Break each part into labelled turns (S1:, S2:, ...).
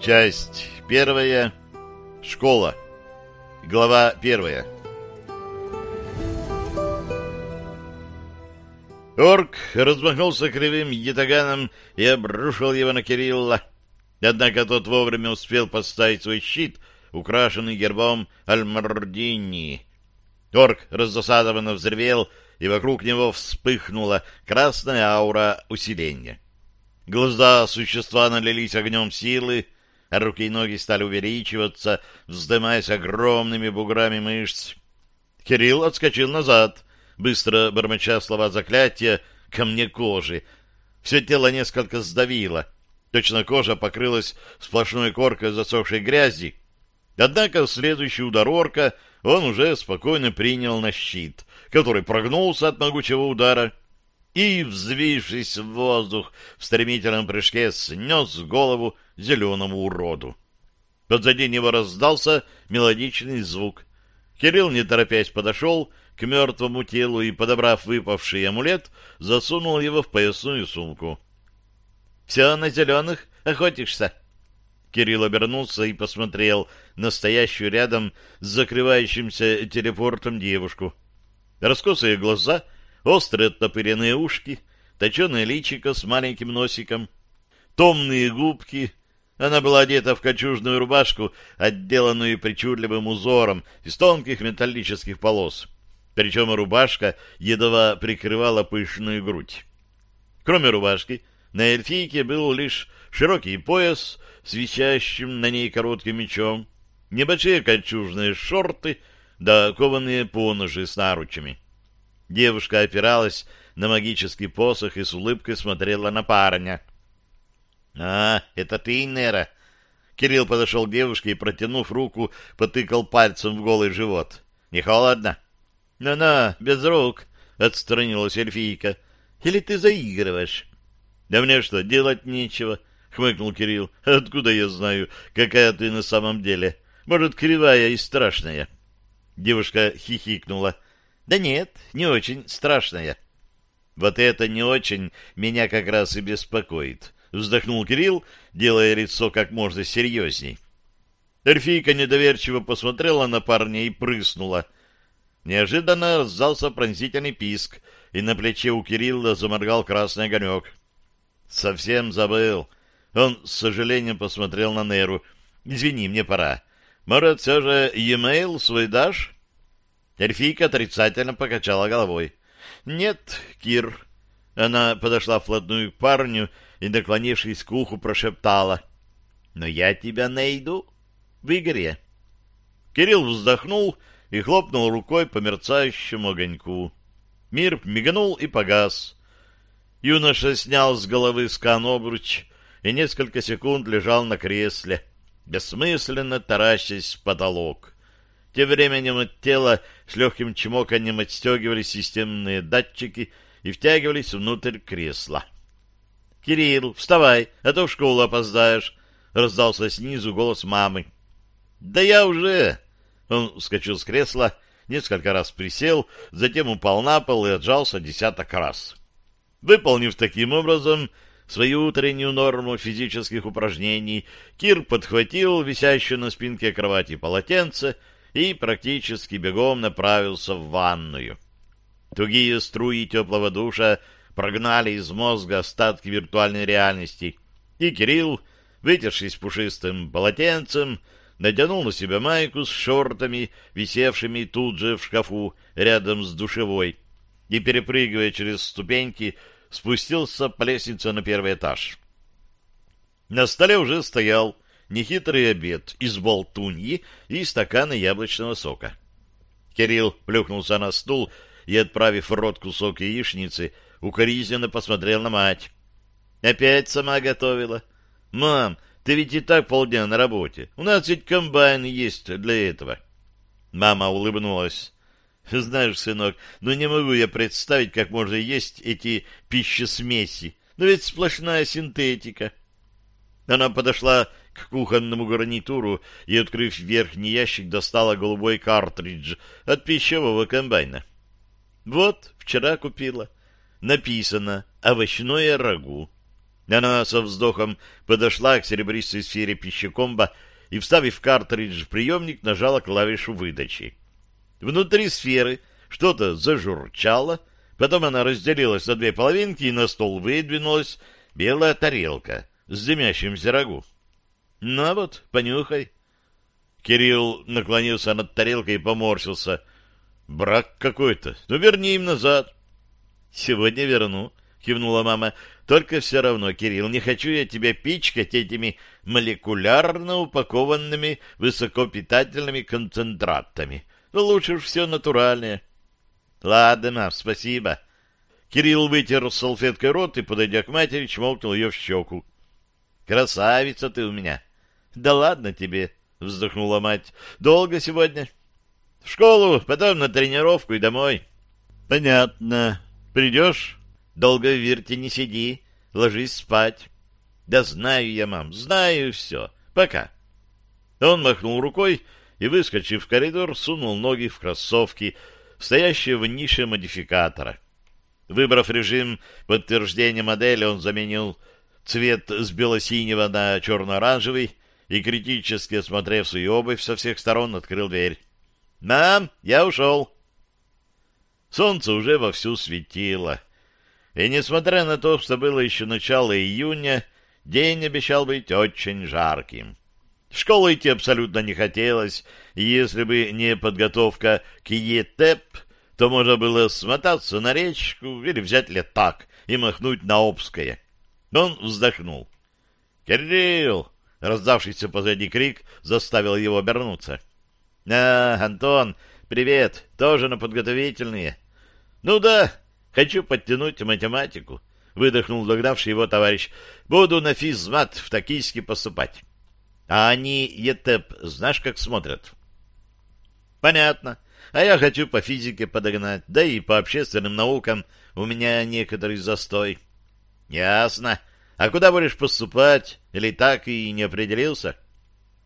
S1: Часть первая. Школа. Глава первая. Орк размахнулся кривым ятаганом и обрушил его на Кирилла. Однако тот вовремя успел поставить свой щит, украшенный гербом Альмардини. Орк раздосадованно взревел, и вокруг него вспыхнула красная аура усиления. Глаза существа налились огнем силы, руки и ноги стали увеличиваться, вздымаясь огромными буграми мышц. Кирилл отскочил назад, быстро бормоча слова заклятия ко мне кожи. Все тело несколько сдавило. Точно кожа покрылась сплошной коркой засохшей грязи. Однако следующий удар орка он уже спокойно принял на щит, который прогнулся от могучего удара и, взвившись в воздух, в стремительном прыжке снес голову зеленому уроду. Позади него раздался мелодичный звук. Кирилл, не торопясь, подошел к мертвому телу и, подобрав выпавший амулет, засунул его в поясную сумку. — Все на зеленых охотишься? Кирилл обернулся и посмотрел на стоящую рядом с закрывающимся телепортом девушку. Раскосые глаза, острые оттопыренные ушки, точеное личико с маленьким носиком, томные губки. Она была одета в кочужную рубашку, отделанную причудливым узором из тонких металлических полос. Причем рубашка едва прикрывала пышную грудь. Кроме рубашки, на эльфийке был лишь широкий пояс с на ней коротким мечом, небольшие кольчужные шорты да кованые поножи с наручами. Девушка опиралась на магический посох и с улыбкой смотрела на парня. — А, это ты, Нера? Кирилл подошел к девушке и, протянув руку, потыкал пальцем в голый живот. — Не холодно? — «На-на, без рук!» — отстранилась эльфийка. «Или ты заигрываешь?» «Да мне что, делать нечего?» — хмыкнул Кирилл. «Откуда я знаю, какая ты на самом деле? Может, кривая и страшная?» Девушка хихикнула. «Да нет, не очень страшная». «Вот это не очень меня как раз и беспокоит», — вздохнул Кирилл, делая лицо как можно серьезней. Эльфийка недоверчиво посмотрела на парня и прыснула — Неожиданно раздался пронзительный писк, и на плече у Кирилла заморгал красный огонек. «Совсем забыл». Он с сожалением посмотрел на Неру. «Извини, мне пора. Может, все же e-mail свой дашь?» Эльфийка отрицательно покачала головой. «Нет, Кир». Она подошла вплотную к парню и, наклонившись к уху, прошептала. «Но я тебя найду в игре». Кирилл вздохнул и хлопнул рукой по мерцающему огоньку. Мир мигнул и погас. Юноша снял с головы скан-обруч и несколько секунд лежал на кресле, бессмысленно таращась в потолок. Тем временем от тела с легким чмоканием отстегивались системные датчики и втягивались внутрь кресла. — Кирилл, вставай, а то в школу опоздаешь, — раздался снизу голос мамы. — Да я уже... Он вскочил с кресла, несколько раз присел, затем упал на пол и отжался десяток раз. Выполнив таким образом свою утреннюю норму физических упражнений, Кир подхватил висящее на спинке кровати полотенце и практически бегом направился в ванную. Тугие струи теплого душа прогнали из мозга остатки виртуальной реальности, и Кирилл, вытершись пушистым полотенцем, натянул на себя майку с шортами, висевшими тут же в шкафу рядом с душевой, и, перепрыгивая через ступеньки, спустился по лестнице на первый этаж. На столе уже стоял нехитрый обед из болтуньи и стакана яблочного сока. Кирилл плюхнулся на стул и, отправив в рот кусок яичницы, укоризненно посмотрел на мать. «Опять сама готовила? Мам, ты ведь и так полдня на работе. У нас ведь комбайн есть для этого. Мама улыбнулась. Знаешь, сынок, ну не могу я представить, как можно есть эти пищесмеси. Но ведь сплошная синтетика. Она подошла к кухонному гарнитуру и, открыв верхний ящик, достала голубой картридж от пищевого комбайна. Вот, вчера купила. Написано «Овощное рагу». Она со вздохом подошла к серебристой сфере пищекомба и, вставив картридж в приемник, нажала клавишу выдачи. Внутри сферы что-то зажурчало, потом она разделилась на две половинки, и на стол выдвинулась белая тарелка с дымящимся рагу. — Ну вот, понюхай. Кирилл наклонился над тарелкой и поморщился. — Брак какой-то. Ну, верни им назад. — Сегодня верну, — кивнула мама. — Только все равно, Кирилл, не хочу я тебя пичкать этими молекулярно упакованными высокопитательными концентратами. Ну, лучше уж все натуральное. — Ладно, мам, спасибо. Кирилл вытер салфеткой рот и, подойдя к матери, чмокнул ее в щеку. — Красавица ты у меня. — Да ладно тебе, — вздохнула мать. — Долго сегодня? — В школу, потом на тренировку и домой. — Понятно. Придешь? Долго в не сиди, ложись спать. — Да знаю я, мам, знаю все. Пока. Он махнул рукой и, выскочив в коридор, сунул ноги в кроссовки, стоящие в нише модификатора. Выбрав режим подтверждения модели, он заменил цвет с бело-синего на черно-оранжевый и, критически осмотрев свою обувь со всех сторон, открыл дверь. «Мам, я ушел!» Солнце уже вовсю светило. И, несмотря на то, что было еще начало июня, день обещал быть очень жарким. В школу идти абсолютно не хотелось, и если бы не подготовка к ЕТЭП, то можно было смотаться на речку или взять летак и махнуть на Обское. Он вздохнул. «Кирилл!» — раздавшийся позади крик заставил его обернуться. «А, Антон, привет! Тоже на подготовительные?» «Ну да, хочу подтянуть математику», — выдохнул догнавший его товарищ. «Буду на физмат в Токийске поступать». А они ЕТЭП знаешь, как смотрят? Понятно. А я хочу по физике подогнать, да и по общественным наукам у меня некоторый застой. Ясно. А куда будешь поступать? Или так и не определился?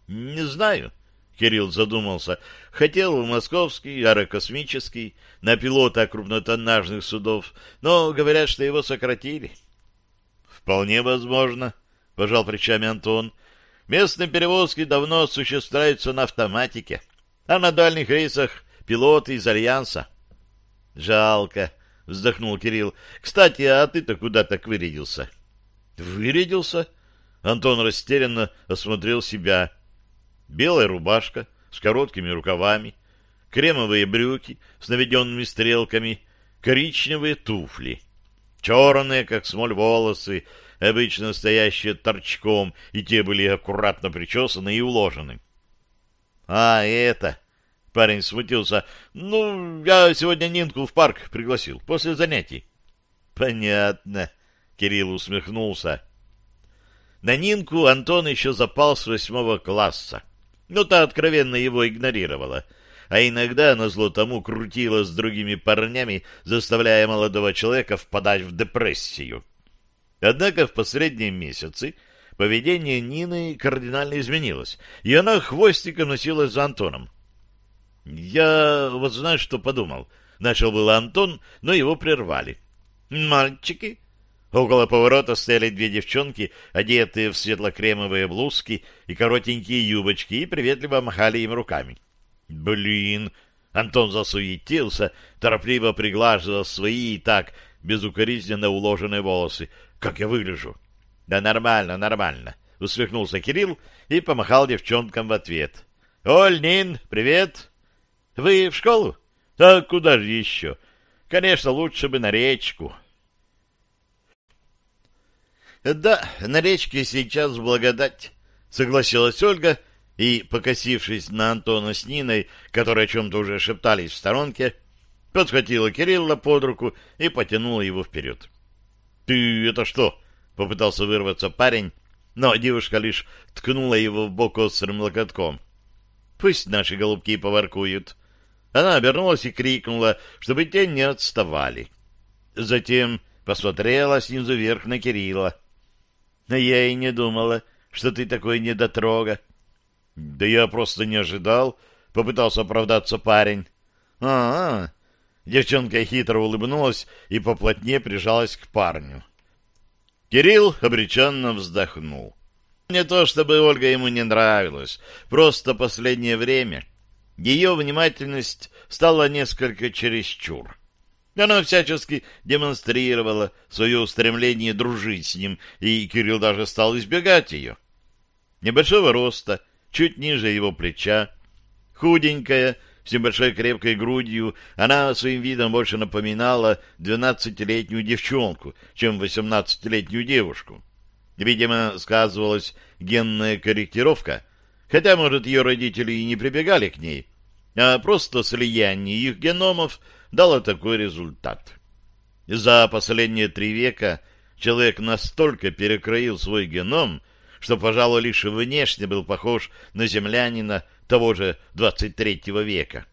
S1: Не знаю. Кирилл задумался. Хотел в московский, аэрокосмический, на пилота крупнотоннажных судов, но говорят, что его сократили. Вполне возможно, пожал плечами Антон. Местные перевозки давно осуществляются на автоматике, а на дальних рейсах пилоты из Альянса. — Жалко, — вздохнул Кирилл. — Кстати, а ты-то куда так вырядился? — Вырядился? Антон растерянно осмотрел себя. Белая рубашка с короткими рукавами, кремовые брюки с наведенными стрелками, коричневые туфли, черные, как смоль, волосы, обычно стоящие торчком, и те были аккуратно причесаны и уложены. — А, это... — парень смутился. — Ну, я сегодня Нинку в парк пригласил, после занятий. — Понятно. — Кирилл усмехнулся. На Нинку Антон еще запал с восьмого класса. Но та откровенно его игнорировала. А иногда, назло тому, крутила с другими парнями, заставляя молодого человека впадать в депрессию. Однако в последние месяцы поведение Нины кардинально изменилось, и она хвостиком носилась за Антоном. «Я вот знаешь, что подумал?» Начал был Антон, но его прервали. «Мальчики!» Около поворота стояли две девчонки, одетые в светло-кремовые блузки и коротенькие юбочки, и приветливо махали им руками. «Блин!» Антон засуетился, торопливо приглаживая свои и так безукоризненно уложенные волосы. Как я выгляжу? Да нормально, нормально. Усмехнулся Кирилл и помахал девчонкам в ответ. Оль, Нин, привет. Вы в школу? Да куда же еще? Конечно, лучше бы на речку. Да, на речке сейчас благодать, согласилась Ольга и, покосившись на Антона с Ниной, которые о чем-то уже шептались в сторонке, подхватила Кирилла под руку и потянула его вперед. «Ты это что?» — попытался вырваться парень, но девушка лишь ткнула его в бок острым локотком. «Пусть наши голубки поваркуют». Она обернулась и крикнула, чтобы те не отставали. Затем посмотрела снизу вверх на Кирилла. «Но я и не думала, что ты такой недотрога». «Да я просто не ожидал», — попытался оправдаться парень. «А-а-а!» Девчонка хитро улыбнулась и поплотнее прижалась к парню. Кирилл обреченно вздохнул. Не то чтобы Ольга ему не нравилась, просто последнее время ее внимательность стала несколько чересчур. Она всячески демонстрировала свое устремление дружить с ним, и Кирилл даже стал избегать ее. Небольшого роста, чуть ниже его плеча, худенькая, с небольшой крепкой грудью, она своим видом больше напоминала двенадцатилетнюю девчонку, чем восемнадцатилетнюю девушку. Видимо, сказывалась генная корректировка, хотя, может, ее родители и не прибегали к ней, а просто слияние их геномов дало такой результат. За последние три века человек настолько перекроил свой геном, что, пожалуй, лишь внешне был похож на землянина того же 23 века.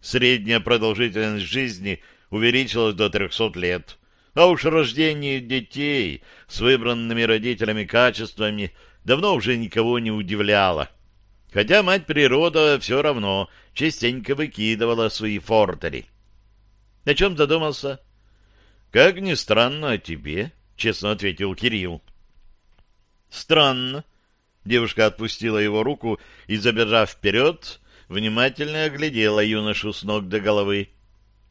S1: Средняя продолжительность жизни увеличилась до 300 лет, а уж рождение детей с выбранными родителями качествами давно уже никого не удивляло. Хотя мать природа все равно частенько выкидывала свои фортери. О чем задумался? — Как ни странно о тебе, — честно ответил Кирилл. — Странно. Девушка отпустила его руку и, забежав вперед, внимательно оглядела юношу с ног до головы.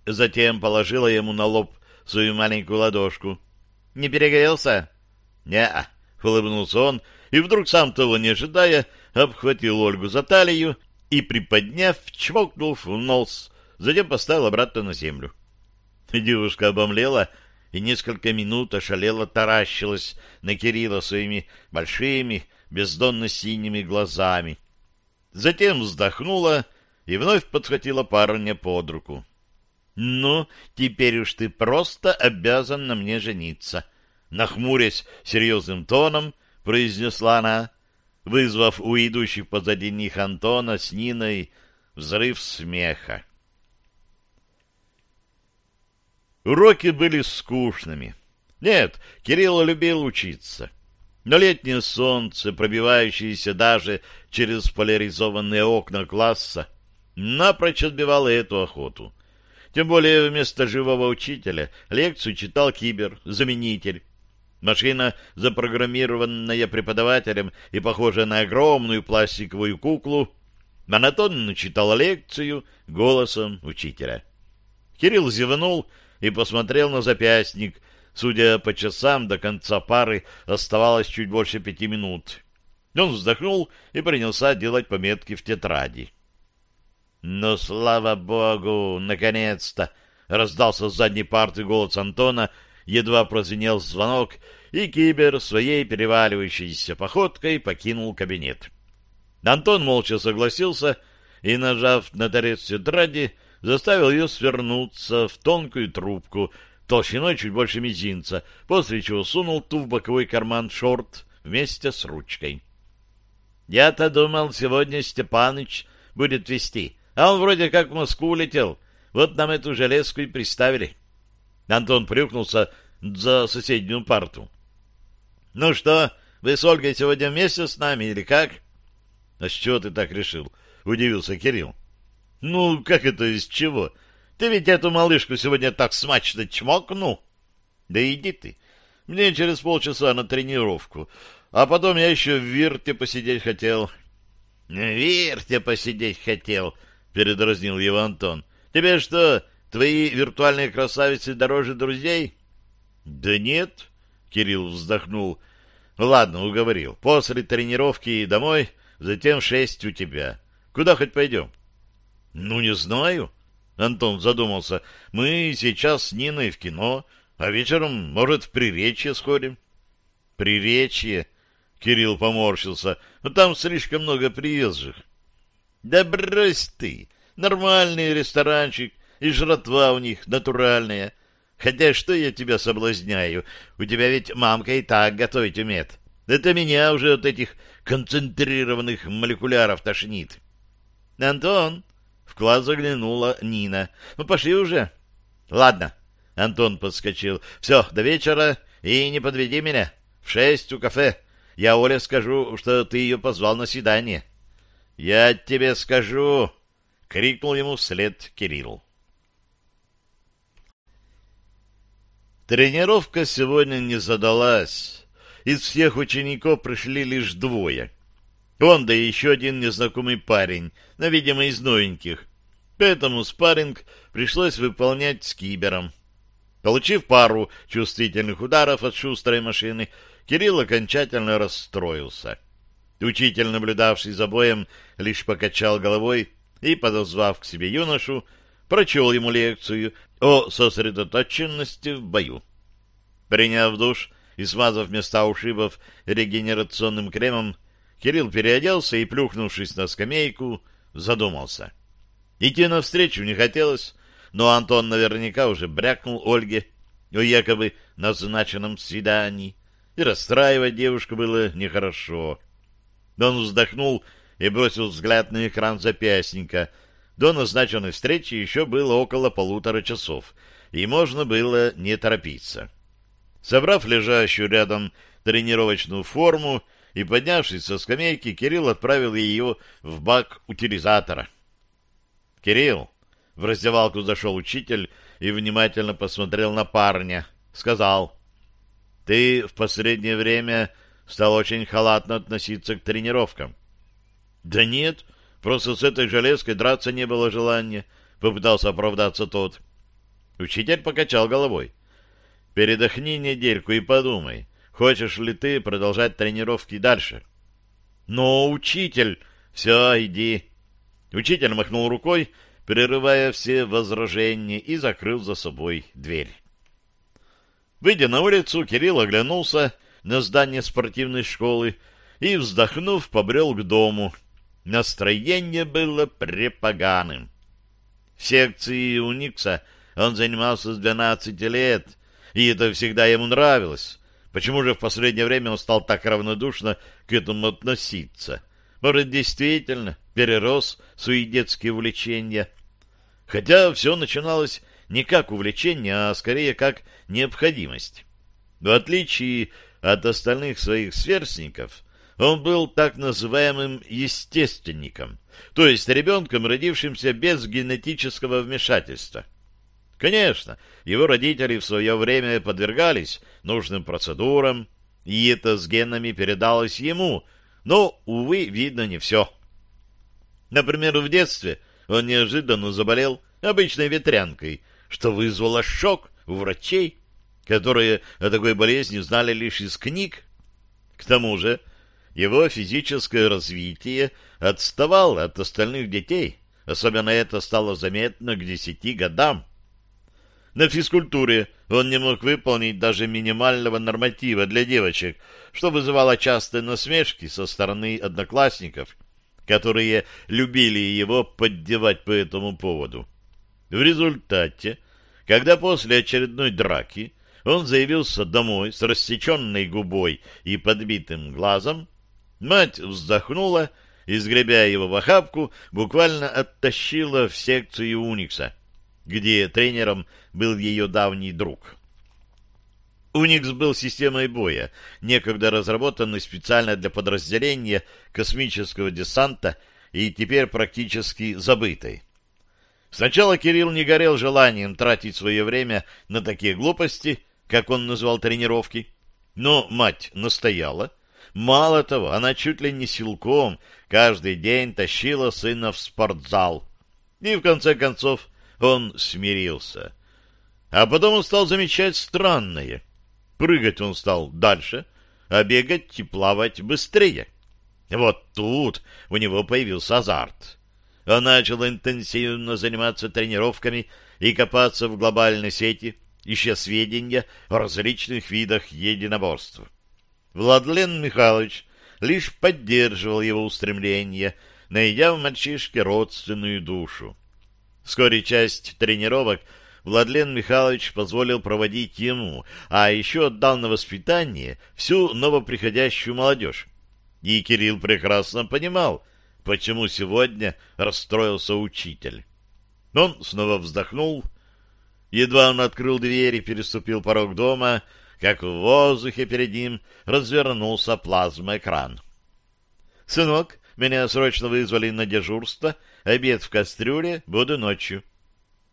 S1: Затем положила ему на лоб свою маленькую ладошку. — Не перегорелся? — Не-а, — улыбнулся он, и вдруг, сам того не ожидая, обхватил Ольгу за талию и, приподняв, чмокнул в нос, затем поставил обратно на землю. Девушка обомлела и несколько минут ошалела таращилась на Кирилла своими большими, бездонно-синими глазами. Затем вздохнула и вновь подхватила парня под руку. — Ну, теперь уж ты просто обязан на мне жениться. Нахмурясь серьезным тоном, произнесла она, вызвав у идущих позади них Антона с Ниной взрыв смеха. Уроки были скучными. Нет, Кирилл любил учиться. Но летнее солнце, пробивающееся даже через поляризованные окна класса, напрочь отбивало эту охоту. Тем более вместо живого учителя лекцию читал кибер, заменитель. Машина, запрограммированная преподавателем и похожая на огромную пластиковую куклу, монотонно читала лекцию голосом учителя. Кирилл зевнул и посмотрел на запястник. Судя по часам, до конца пары оставалось чуть больше пяти минут. Он вздохнул и принялся делать пометки в тетради. «Ну, слава богу, наконец-то!» — раздался с задней парты голос Антона, едва прозвенел звонок, и Кибер своей переваливающейся походкой покинул кабинет. Антон молча согласился и, нажав на торец тетради, заставил ее свернуться в тонкую трубку, толщиной чуть больше мизинца, после чего сунул ту в боковой карман шорт вместе с ручкой. «Я-то думал, сегодня Степаныч будет вести, а он вроде как в Москву летел. Вот нам эту железку и приставили». Антон прюкнулся за соседнюю парту. «Ну что, вы с Ольгой сегодня вместе с нами или как?» «А с чего ты так решил?» — удивился Кирилл. Ну, как это из чего? Ты ведь эту малышку сегодня так смачно чмокнул. Да иди ты. Мне через полчаса на тренировку. А потом я еще в Вирте посидеть хотел. — В Вирте посидеть хотел, — передразнил его Антон. — Тебе что, твои виртуальные красавицы дороже друзей? — Да нет, — Кирилл вздохнул. — Ладно, уговорил. После тренировки домой, затем шесть у тебя. Куда хоть пойдем? Ну, не знаю. Антон задумался. Мы сейчас с Ниной в кино, а вечером, может, в Приречье сходим. Приречье? Кирилл поморщился. Но там слишком много приезжих. Да брось ты! Нормальный ресторанчик, и жратва у них натуральная. Хотя что я тебя соблазняю? У тебя ведь мамка и так готовить умеет. Это меня уже от этих концентрированных молекуляров тошнит. Антон, класс заглянула Нина. «Ну, пошли уже». «Ладно». Антон подскочил. «Все, до вечера, и не подведи меня. В шесть у кафе. Я Оле скажу, что ты ее позвал на свидание». «Я тебе скажу!» — крикнул ему вслед Кирилл. Тренировка сегодня не задалась. Из всех учеников пришли лишь двое. Он, да еще один незнакомый парень, но, видимо, из новеньких. Поэтому спарринг пришлось выполнять с кибером. Получив пару чувствительных ударов от шустрой машины, Кирилл окончательно расстроился. Учитель, наблюдавший за боем, лишь покачал головой и, подозвав к себе юношу, прочел ему лекцию о сосредоточенности в бою. Приняв душ и смазав места ушибов регенерационным кремом, Кирилл переоделся и, плюхнувшись на скамейку, задумался. Идти навстречу не хотелось, но Антон наверняка уже брякнул Ольге о якобы назначенном свидании, и расстраивать девушку было нехорошо. Он вздохнул и бросил взгляд на экран запястника. До назначенной встречи еще было около полутора часов, и можно было не торопиться. Собрав лежащую рядом тренировочную форму и поднявшись со скамейки, Кирилл отправил ее в бак утилизатора. «Кирилл!» — в раздевалку зашел учитель и внимательно посмотрел на парня. Сказал, «Ты в последнее время стал очень халатно относиться к тренировкам». «Да нет, просто с этой железкой драться не было желания», — попытался оправдаться тот. Учитель покачал головой. Передохни недельку и подумай, хочешь ли ты продолжать тренировки дальше. Но, учитель, все, иди. Учитель махнул рукой, прерывая все возражения, и закрыл за собой дверь. Выйдя на улицу, Кирилл оглянулся на здание спортивной школы и, вздохнув, побрел к дому. Настроение было препоганым. В секции у Никса он занимался с 12 лет и это всегда ему нравилось. Почему же в последнее время он стал так равнодушно к этому относиться? Может, действительно перерос свои детские увлечения? Хотя все начиналось не как увлечение, а скорее как необходимость. В отличие от остальных своих сверстников, он был так называемым естественником, то есть ребенком, родившимся без генетического вмешательства. Конечно, его родители в свое время подвергались нужным процедурам, и это с генами передалось ему, но, увы, видно не все. Например, в детстве он неожиданно заболел обычной ветрянкой, что вызвало шок у врачей, которые о такой болезни знали лишь из книг. К тому же его физическое развитие отставало от остальных детей, особенно это стало заметно к десяти годам. На физкультуре он не мог выполнить даже минимального норматива для девочек, что вызывало частые насмешки со стороны одноклассников, которые любили его поддевать по этому поводу. В результате, когда после очередной драки он заявился домой с рассеченной губой и подбитым глазом, мать вздохнула и, сгребя его в охапку, буквально оттащила в секцию Уникса, где тренером был ее давний друг. Уникс был системой боя, некогда разработанной специально для подразделения космического десанта и теперь практически забытой. Сначала Кирилл не горел желанием тратить свое время на такие глупости, как он назвал тренировки, но мать настояла. Мало того, она чуть ли не силком каждый день тащила сына в спортзал. И в конце концов он смирился. А потом он стал замечать странное. Прыгать он стал дальше, а бегать и плавать быстрее. Вот тут у него появился азарт. Он начал интенсивно заниматься тренировками и копаться в глобальной сети, ища сведения о различных видах единоборств. Владлен Михайлович лишь поддерживал его устремления, найдя в мальчишке родственную душу. Вскоре часть тренировок Владлен Михайлович позволил проводить ему, а еще отдал на воспитание всю новоприходящую молодежь. И Кирилл прекрасно понимал, почему сегодня расстроился учитель. Он снова вздохнул. Едва он открыл дверь и переступил порог дома, как в воздухе перед ним развернулся плазмоэкран. «Сынок, меня срочно вызвали на дежурство. Обед в кастрюле, буду ночью».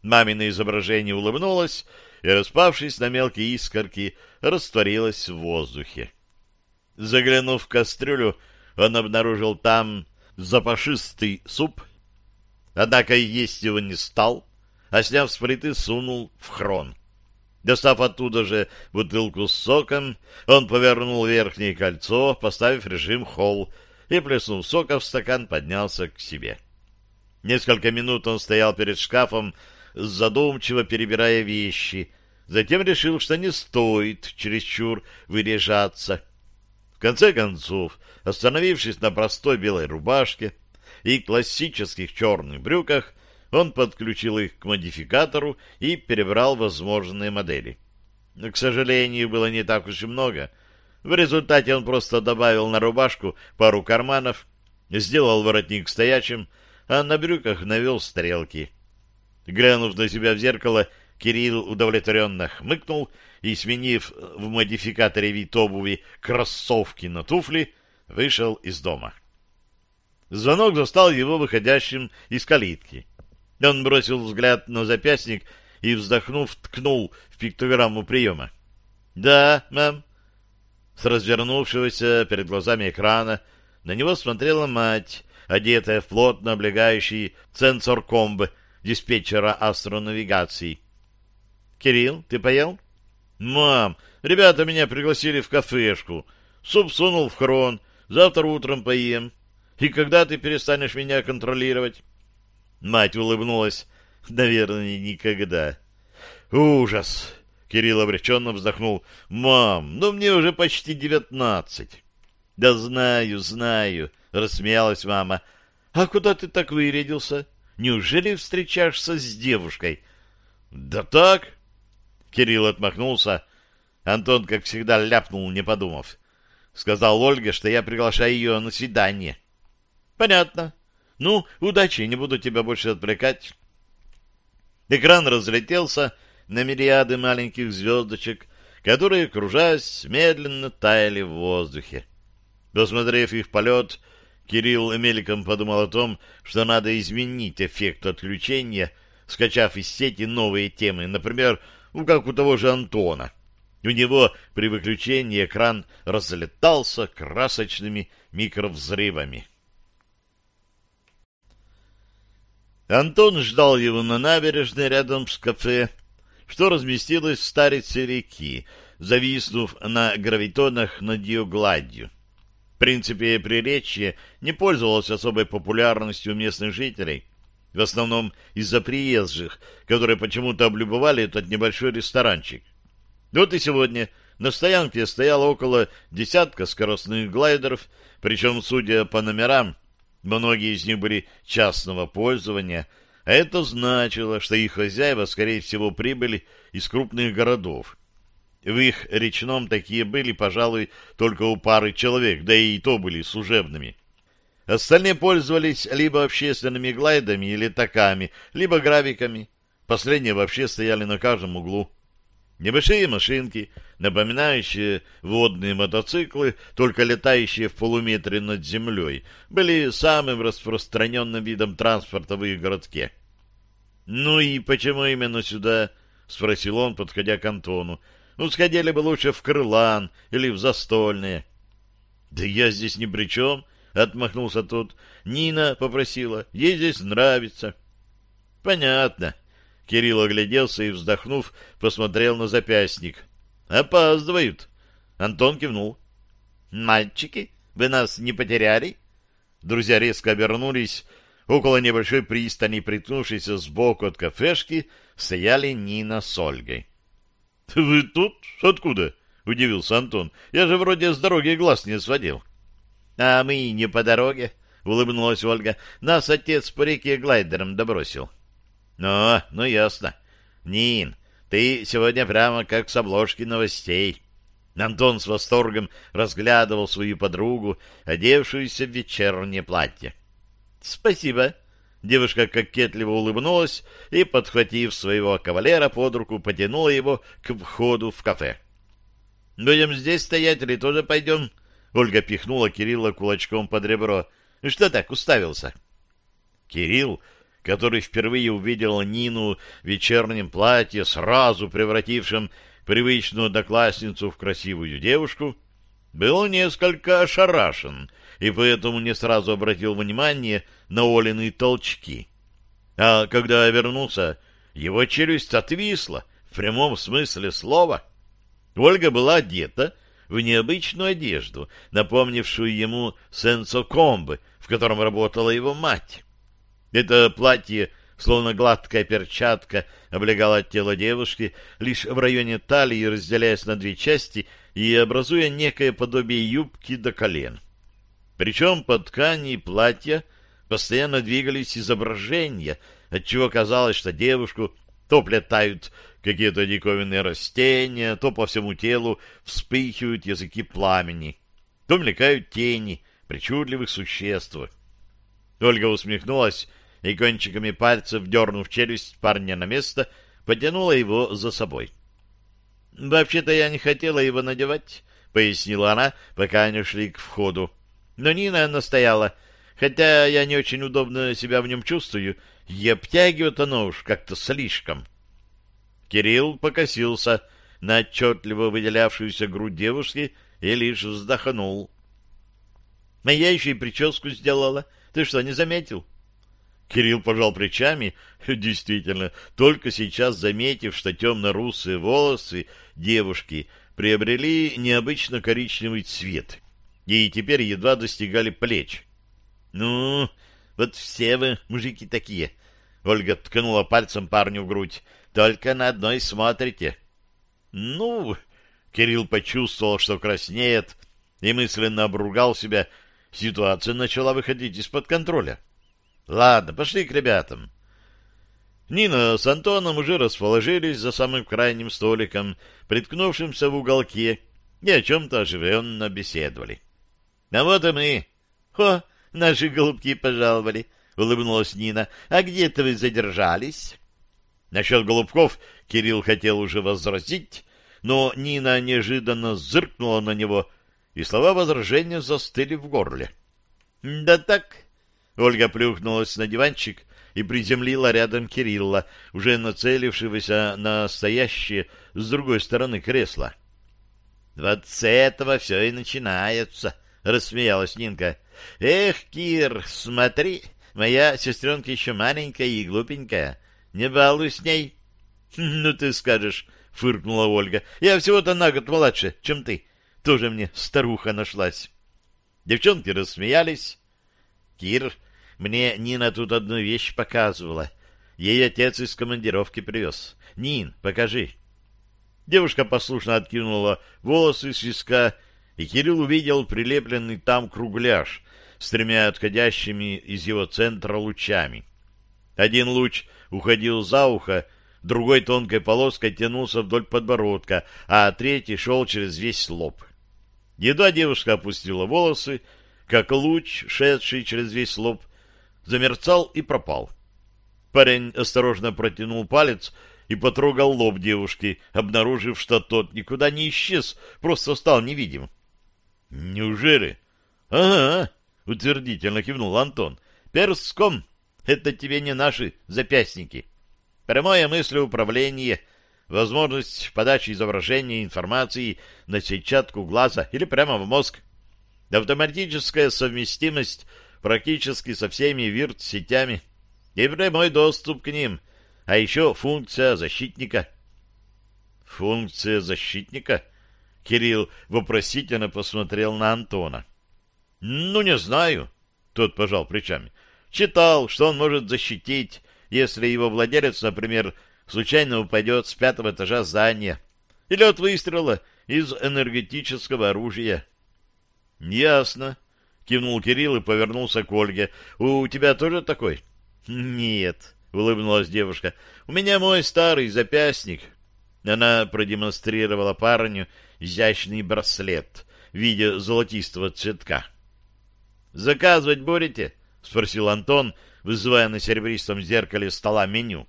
S1: Мамино изображение улыбнулось и, распавшись на мелкие искорки, растворилось в воздухе. Заглянув в кастрюлю, он обнаружил там запашистый суп, однако есть его не стал, а, сняв с плиты, сунул в хрон. Достав оттуда же бутылку с соком, он повернул верхнее кольцо, поставив режим холл, и, плеснув сока в стакан, поднялся к себе. Несколько минут он стоял перед шкафом, задумчиво перебирая вещи, затем решил, что не стоит чересчур выряжаться. В конце концов, остановившись на простой белой рубашке и классических черных брюках, он подключил их к модификатору и перебрал возможные модели. Но, к сожалению, было не так уж и много. В результате он просто добавил на рубашку пару карманов, сделал воротник стоячим, а на брюках навел стрелки. Глянув на себя в зеркало, Кирилл удовлетворенно хмыкнул и, сменив в модификаторе вид обуви кроссовки на туфли, вышел из дома. Звонок застал его выходящим из калитки. Он бросил взгляд на запястник и, вздохнув, ткнул в пиктограмму приема. «Да, мэм». С развернувшегося перед глазами экрана на него смотрела мать, одетая в плотно облегающий сенсор-комб диспетчера астронавигации. «Кирилл, ты поел?» «Мам, ребята меня пригласили в кафешку. Суп сунул в хрон. Завтра утром поем. И когда ты перестанешь меня контролировать?» Мать улыбнулась. Наверное, никогда. Ужас! Кирилл обреченно вздохнул. Мам, ну мне уже почти девятнадцать. Да знаю, знаю, рассмеялась мама. А куда ты так вырядился? Неужели встречаешься с девушкой? Да так. Кирилл отмахнулся. Антон, как всегда, ляпнул, не подумав. Сказал Ольге, что я приглашаю ее на свидание. Понятно. Ну, удачи, не буду тебя больше отвлекать. Экран разлетелся на мириады маленьких звездочек, которые, кружась, медленно таяли в воздухе. Досмотрев их полет, Кирилл мельком подумал о том, что надо изменить эффект отключения, скачав из сети новые темы, например, ну, как у того же Антона. У него при выключении экран разлетался красочными микровзрывами. Антон ждал его на набережной рядом с кафе, что разместилось в старице реки, зависнув на гравитонах над ее гладью. Принципе, приречье не пользовалось особой популярностью у местных жителей, в основном из-за приезжих, которые почему-то облюбовали этот небольшой ресторанчик. Вот и сегодня на стоянке стояло около десятка скоростных глайдеров, причем, судя по номерам, Многие из них были частного пользования, а это значило, что их хозяева, скорее всего, прибыли из крупных городов. В их речном такие были, пожалуй, только у пары человек, да и то были служебными. Остальные пользовались либо общественными глайдами или таками, либо гравиками. Последние вообще стояли на каждом углу. Небольшие машинки, напоминающие водные мотоциклы, только летающие в полуметре над землей, были самым распространенным видом транспорта в их городке. «Ну и почему именно сюда?» — спросил он, подходя к Антону. «Ну, сходили бы лучше в Крылан или в Застольные». «Да я здесь ни при чем», — отмахнулся тот. «Нина попросила. Ей здесь нравится». «Понятно», Кирилл огляделся и, вздохнув, посмотрел на запястник. «Опаздывают!» Антон кивнул. «Мальчики, вы нас не потеряли?» Друзья резко обернулись. Около небольшой пристани, приткнувшейся сбоку от кафешки, стояли Нина с Ольгой. «Вы тут? Откуда?» — удивился Антон. «Я же вроде с дороги глаз не сводил». «А мы не по дороге», — улыбнулась Ольга. «Нас отец по реке глайдером добросил». Ну, ну ясно. Нин, ты сегодня прямо как с обложки новостей. Антон с восторгом разглядывал свою подругу, одевшуюся в вечернее платье. Спасибо. Девушка кокетливо улыбнулась и, подхватив своего кавалера под руку, потянула его к входу в кафе. «Будем здесь стоять или тоже пойдем?» Ольга пихнула Кирилла кулачком под ребро. «Что так уставился?» Кирилл который впервые увидел Нину в вечернем платье, сразу превратившем привычную одноклассницу в красивую девушку, был несколько ошарашен и поэтому не сразу обратил внимание на Олины толчки. А когда вернулся, его челюсть отвисла в прямом смысле слова. Ольга была одета в необычную одежду, напомнившую ему сенсо-комбы, в котором работала его мать. Это платье, словно гладкая перчатка, облегало тело девушки лишь в районе талии, разделяясь на две части и образуя некое подобие юбки до колен. Причем по ткани платья постоянно двигались изображения, отчего казалось, что девушку то плетают какие-то диковинные растения, то по всему телу вспыхивают языки пламени, то мелькают тени причудливых существ. Ольга усмехнулась и кончиками пальцев, дернув челюсть парня на место, потянула его за собой. — Вообще-то я не хотела его надевать, — пояснила она, пока они шли к входу. Но Нина настояла, хотя я не очень удобно себя в нем чувствую, и обтягивает оно уж как-то слишком. Кирилл покосился на отчетливо выделявшуюся грудь девушки и лишь вздохнул. — А я еще и прическу сделала. Ты что, не заметил? Кирилл пожал плечами, действительно, только сейчас заметив, что темно-русые волосы девушки приобрели необычно коричневый цвет и теперь едва достигали плеч. — Ну, вот все вы, мужики, такие. Ольга ткнула пальцем парню в грудь. Только на одной смотрите. Ну, Кирилл почувствовал, что краснеет, и мысленно обругал себя. Ситуация начала выходить из-под контроля. Ладно, пошли к ребятам. Нина с Антоном уже расположились за самым крайним столиком, приткнувшимся в уголке, и о чем-то оживленно беседовали. — А вот и мы. — О, наши голубки пожаловали, — улыбнулась Нина. — А где-то вы задержались? Насчет голубков Кирилл хотел уже возразить, но Нина неожиданно зыркнула на него, и слова возражения застыли в горле. — Да так... Ольга плюхнулась на диванчик и приземлила рядом Кирилла, уже нацелившегося на стоящее с другой стороны кресла. — Вот с этого все и начинается, — рассмеялась Нинка. — Эх, Кир, смотри, моя сестренка еще маленькая и глупенькая. Не балуй с ней. — Ну, ты скажешь, — фыркнула Ольга. — Я всего-то на год младше, чем ты. Тоже мне старуха нашлась. Девчонки рассмеялись. — Кир, мне Нина тут одну вещь показывала. Ей отец из командировки привез. Нин, покажи. Девушка послушно откинула волосы с виска и Кирилл увидел прилепленный там кругляш с тремя отходящими из его центра лучами. Один луч уходил за ухо, другой тонкой полоской тянулся вдоль подбородка, а третий шел через весь лоб. Едва девушка опустила волосы, как луч, шедший через весь лоб, замерцал и пропал. Парень осторожно протянул палец и потрогал лоб девушки, обнаружив, что тот никуда не исчез, просто стал невидим. Неужели? Ага, утвердительно кивнул Антон. Перском. Это тебе не наши запястники. Прямое мыслеуправление, возможность подачи изображения информации на сетчатку глаза или прямо в мозг. Автоматическая совместимость практически со всеми вирт-сетями и прямой доступ к ним, а еще функция защитника. Функция защитника? Кирилл вопросительно посмотрел на Антона. «Ну, не знаю», — тот пожал плечами. «Читал, что он может защитить, если его владелец, например, случайно упадет с пятого этажа здания или от выстрела из энергетического оружия». «Ясно», — кивнул Кирилл и повернулся к Ольге. «У тебя тоже такой?» «Нет», — улыбнулась девушка. «У меня мой старый запястник». Она продемонстрировала парню изящный браслет в виде золотистого цветка. «Заказывать будете?» — спросил Антон, вызывая на серебристом зеркале стола меню.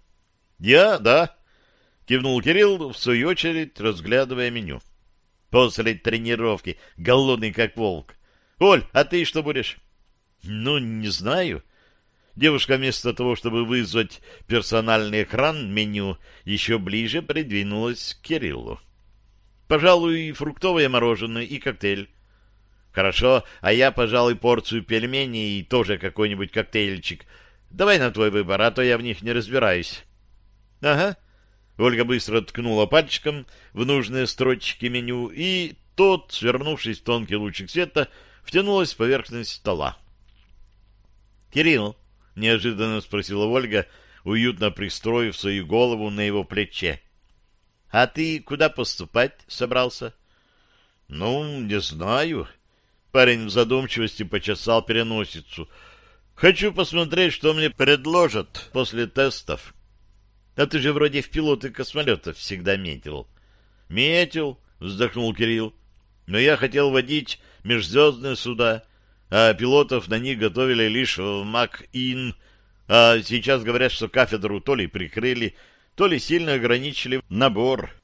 S1: «Я, да», — кивнул Кирилл, в свою очередь разглядывая меню. «После тренировки, голодный как волк. Оль, а ты что будешь?» «Ну, не знаю». Девушка вместо того, чтобы вызвать персональный экран меню, еще ближе придвинулась к Кириллу. Пожалуй, фруктовое мороженое и коктейль. Хорошо, а я, пожалуй, порцию пельменей и тоже какой-нибудь коктейльчик. Давай на твой выбор, а то я в них не разбираюсь. Ага. Ольга быстро ткнула пальчиком в нужные строчки меню, и тот, свернувшись в тонкий лучик света, втянулась в поверхность стола. «Кирилл», — неожиданно спросила Ольга, уютно пристроив свою голову на его плече, — «а ты куда поступать собрался?» «Ну, не знаю». Парень в задумчивости почесал переносицу. «Хочу посмотреть, что мне предложат после тестов». «А ты же вроде в пилоты космолетов всегда метил». «Метил», — вздохнул Кирилл. «Но я хотел водить межзвездные суда, а пилотов на них готовили лишь в МакИН, а сейчас говорят, что кафедру то ли прикрыли, то ли сильно ограничили набор.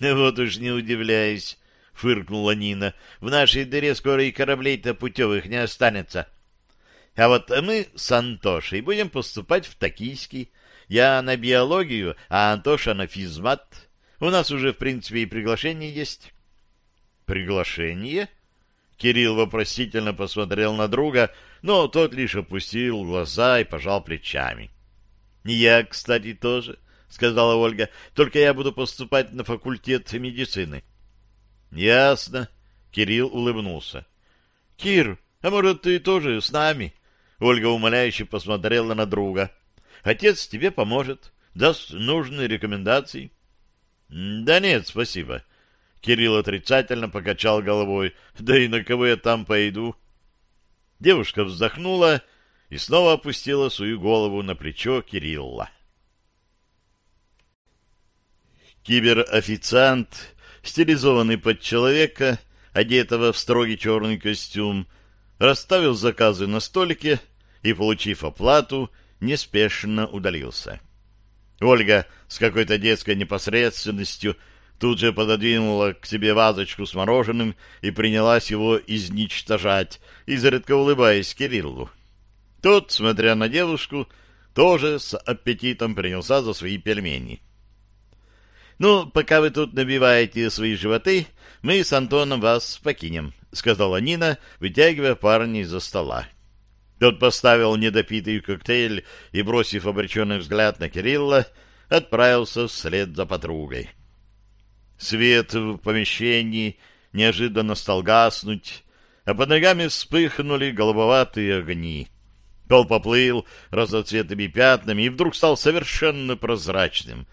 S1: Вот уж не удивляюсь, — фыркнула Нина. — В нашей дыре скоро и кораблей-то путевых не останется. А вот мы с Антошей будем поступать в Токийский. Я на биологию, а Антоша на физмат. У нас уже, в принципе, и приглашение есть. — Приглашение? — Кирилл вопросительно посмотрел на друга, но тот лишь опустил глаза и пожал плечами. — Я, кстати, тоже, — сказала Ольга, — только я буду поступать на факультет медицины. — Ясно. Кирилл улыбнулся. — Кир, а может, ты тоже с нами? Ольга умоляюще посмотрела на друга. — Отец тебе поможет, даст нужные рекомендации. — Да нет, спасибо. Кирилл отрицательно покачал головой. «Да и на кого я там пойду?» Девушка вздохнула и снова опустила свою голову на плечо Кирилла. Киберофициант, стилизованный под человека, одетого в строгий черный костюм, расставил заказы на столике и, получив оплату, неспешно удалился. Ольга с какой-то детской непосредственностью тут же пододвинула к себе вазочку с мороженым и принялась его изничтожать, изредка улыбаясь Кириллу. Тот, смотря на девушку, тоже с аппетитом принялся за свои пельмени. «Ну, пока вы тут набиваете свои животы, мы с Антоном вас покинем», — сказала Нина, вытягивая парня из-за стола. Тот поставил недопитый коктейль и, бросив обреченный взгляд на Кирилла, отправился вслед за подругой. Свет в помещении неожиданно стал гаснуть, а под ногами вспыхнули голубоватые огни. Пол поплыл разноцветными пятнами и вдруг стал совершенно прозрачным.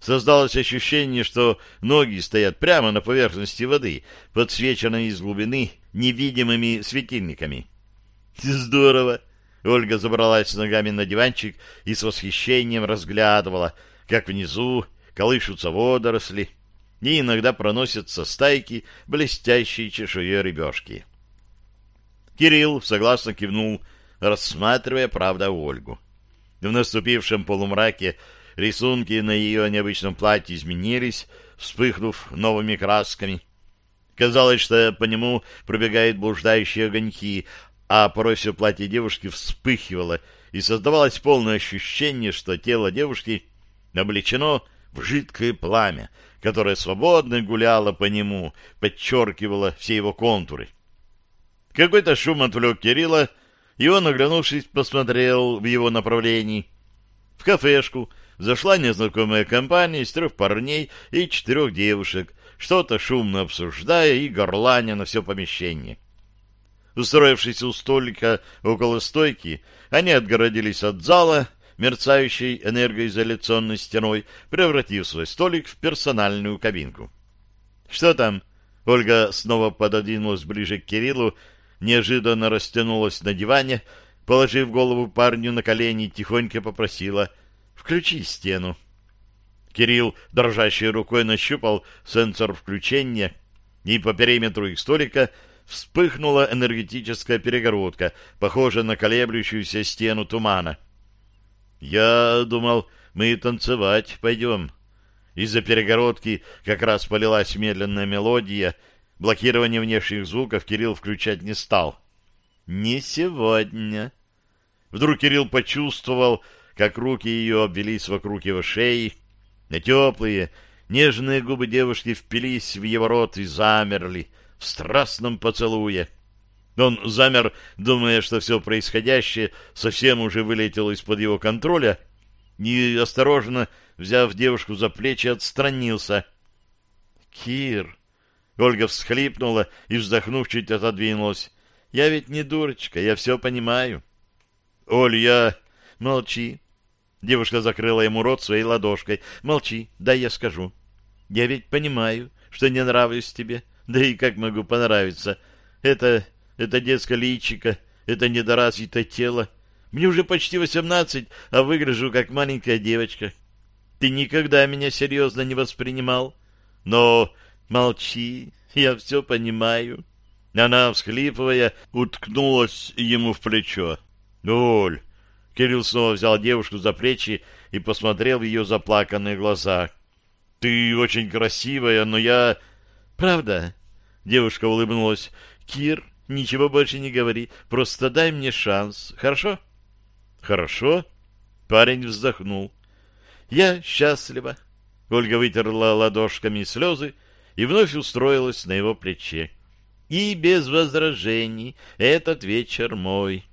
S1: Создалось ощущение, что ноги стоят прямо на поверхности воды, подсвеченной из глубины невидимыми светильниками. «Здорово!» Ольга забралась ногами на диванчик и с восхищением разглядывала, как внизу колышутся водоросли, и иногда проносятся стайки блестящей чешуей рыбешки. Кирилл согласно кивнул, рассматривая, правда, Ольгу. В наступившем полумраке рисунки на ее необычном платье изменились, вспыхнув новыми красками. Казалось, что по нему пробегают блуждающие огоньки, а порой все платье девушки вспыхивало, и создавалось полное ощущение, что тело девушки облечено в жидкое пламя, которая свободно гуляла по нему, подчеркивала все его контуры. Какой-то шум отвлек Кирилла, и он, оглянувшись, посмотрел в его направлении. В кафешку зашла незнакомая компания из трех парней и четырех девушек, что-то шумно обсуждая и горланя на все помещение. Устроившись у столика около стойки, они отгородились от зала мерцающей энергоизоляционной стеной, превратив свой столик в персональную кабинку. «Что там?» Ольга снова пододвинулась ближе к Кириллу, неожиданно растянулась на диване, положив голову парню на колени, тихонько попросила «Включи стену». Кирилл, дрожащей рукой, нащупал сенсор включения, и по периметру их столика вспыхнула энергетическая перегородка, похожая на колеблющуюся стену тумана — я думал, мы танцевать пойдем. Из-за перегородки как раз полилась медленная мелодия. Блокирование внешних звуков Кирилл включать не стал. Не сегодня. Вдруг Кирилл почувствовал, как руки ее обвелись вокруг его шеи, на теплые, нежные губы девушки впились в его рот и замерли в страстном поцелуе. Он замер, думая, что все происходящее совсем уже вылетело из-под его контроля, и осторожно, взяв девушку за плечи, отстранился. «Кир!» Ольга всхлипнула и, вздохнув, чуть отодвинулась. «Я ведь не дурочка, я все понимаю». «Оль, я...» «Молчи». Девушка закрыла ему рот своей ладошкой. «Молчи, да я скажу. Я ведь понимаю, что не нравлюсь тебе. Да и как могу понравиться? Это... это детское личико, это недоразвитое тело. Мне уже почти восемнадцать, а выгляжу как маленькая девочка. Ты никогда меня серьезно не воспринимал. Но молчи, я все понимаю». Она, всхлипывая, уткнулась ему в плечо. «Оль, Кирилл снова взял девушку за плечи и посмотрел в ее заплаканные глаза. «Ты очень красивая, но я...» «Правда?» Девушка улыбнулась. «Кир, ничего больше не говори, просто дай мне шанс, хорошо?» «Хорошо?» Парень вздохнул. «Я счастлива». Ольга вытерла ладошками слезы и вновь устроилась на его плече. «И без возражений этот вечер мой».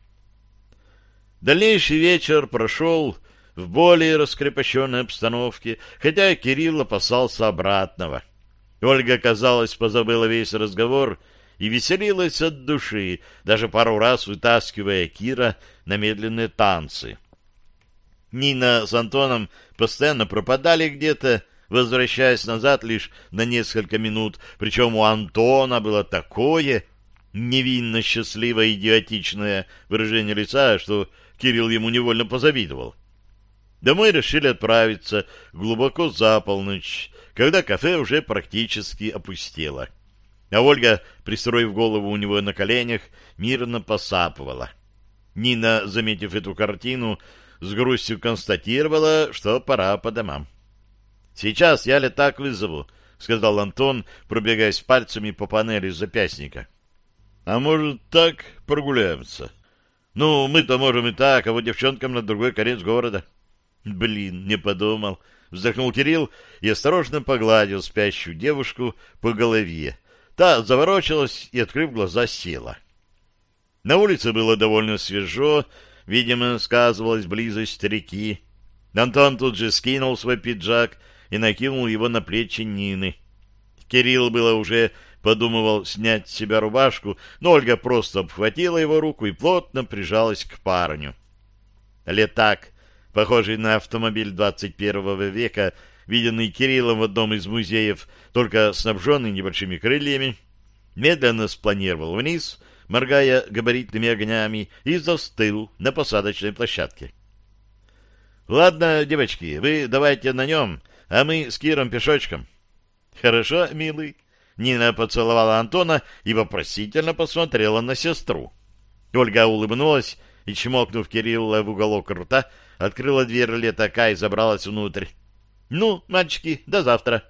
S1: Дальнейший вечер прошел в более раскрепощенной обстановке, хотя Кирилл опасался обратного. Ольга, казалось, позабыла весь разговор и веселилась от души, даже пару раз вытаскивая Кира на медленные танцы. Нина с Антоном постоянно пропадали где-то, возвращаясь назад лишь на несколько минут, причем у Антона было такое невинно счастливое идиотичное выражение лица, что Кирилл ему невольно позавидовал. Домой решили отправиться глубоко за полночь, когда кафе уже практически опустело. А Ольга, пристроив голову у него на коленях, мирно посапывала. Нина, заметив эту картину, с грустью констатировала, что пора по домам. — Сейчас я летак вызову, — сказал Антон, пробегаясь пальцами по панели запястника. — А может, так прогуляемся? — ну, мы-то можем и так, а вот девчонкам на другой конец города. Блин, не подумал. Вздохнул Кирилл и осторожно погладил спящую девушку по голове. Та заворочилась и, открыв глаза, села. На улице было довольно свежо, видимо, сказывалась близость реки. Антон тут же скинул свой пиджак и накинул его на плечи Нины. Кирилл было уже подумывал снять с себя рубашку, но Ольга просто обхватила его руку и плотно прижалась к парню. Летак, похожий на автомобиль 21 века, виденный Кириллом в одном из музеев, только снабженный небольшими крыльями, медленно спланировал вниз, моргая габаритными огнями, и застыл на посадочной площадке. «Ладно, девочки, вы давайте на нем, а мы с Киром пешочком». «Хорошо, милый», Нина поцеловала Антона и вопросительно посмотрела на сестру. Ольга улыбнулась и, чмокнув Кирилла в уголок рта, открыла дверь летака и забралась внутрь. «Ну, мальчики, до завтра».